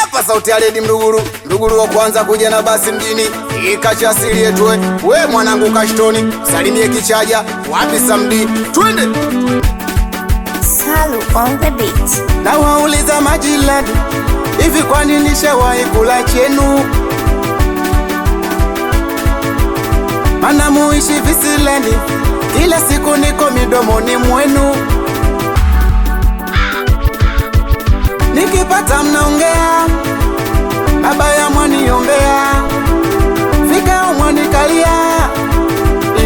Hapa sauti ya Ledi Mduguru, Mduguru wa kwanza kuja na basi mjini, ikacha asili yetu we, we mwanangu kashtoni, salimie kichaja, wapi Samdi, twende. Salu on the beat. na wauliza majilani, hivi kwani nishawahi kula chenu? Mana muishi visilani, kila siku niko midomoni mwenu, nikipata mnaongea, mabaya mwaniombea, vikao mwanikalia,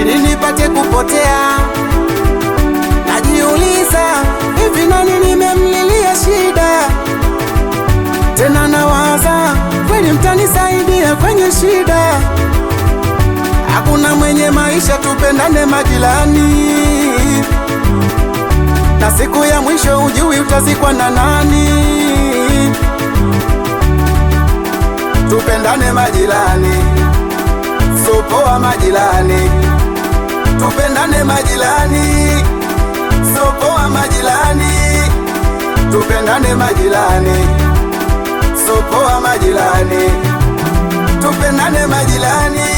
ili nipate kupotea. Najiuliza, hivi nani nimemlilia shida? Tena nawaza, kweli mtanisaidia kwenye shida? Hakuna mwenye maisha, tupendane majirani, na siku ya mwisho ujui utazikwa na nani. Tupendane majirani, sopoa majirani, tupendane majirani. Sopoa majirani, tupendane majirani, sopoa majirani, tupendane majirani,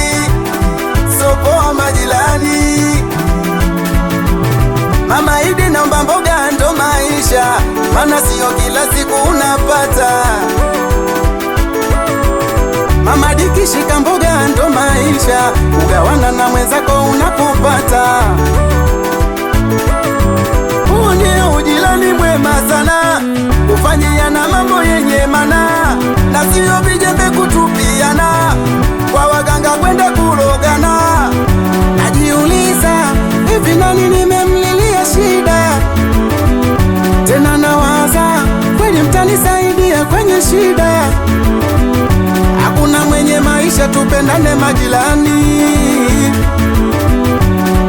sopoa majirani. Mama Idi, naomba mboga ndo maisha, mana sio kila siku maisha, ugawana na mwenzako unapopata. Huu ni ujirani mwema sana, kufanyiana mambo yenye mana, na sio vijembe kutupiana, kwa waganga kwenda kurogana. Tupendane majirani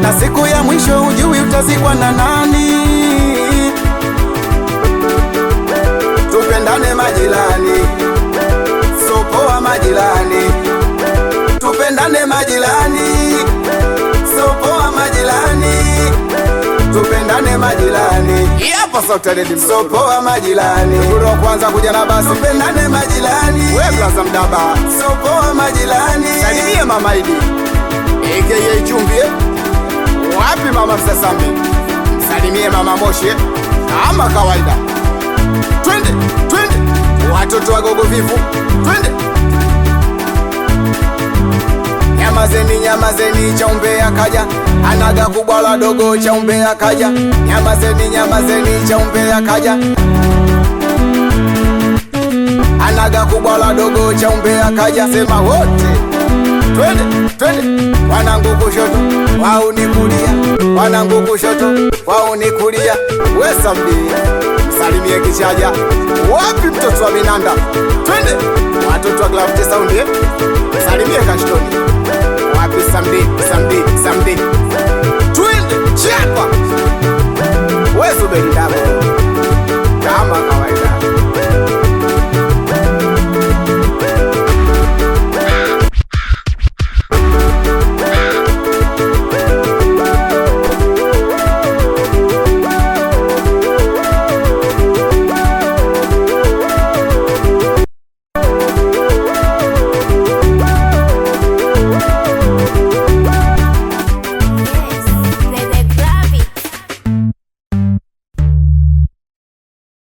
na siku ya mwisho hujui utazikwa na nani. Hapa sauti ya Ledi, sopoa majirani, Mduguru wa kwanza kuja na basi, tupendane majirani, we blaza mdaba, sopoa majirani, salimie mama Idi aka Chumbi eh? Wapi mama Msasambi? Msalimie mama Moshi eh? kama kawaida. Twende, twende watoto wa gogo vivu, twende nyamazeni, nyamazeni, chaumbe kaja, anaga kubwa la dogo, chaumbe kaja, nyamazeni, nyamazeni, chaumbe kaja, anaga kubwa la dogo, chaumbe kaja, sema wote twende twende, wanangu kushoto, wao ni kulia, wanangu kushoto, wao ni kulia. We Samdi, msalimie kichaja. Wapi mtoto wa Minanda? Twende watoto wa Glavte Sound, eh? salimie Kashtoni. Wapi Samdi,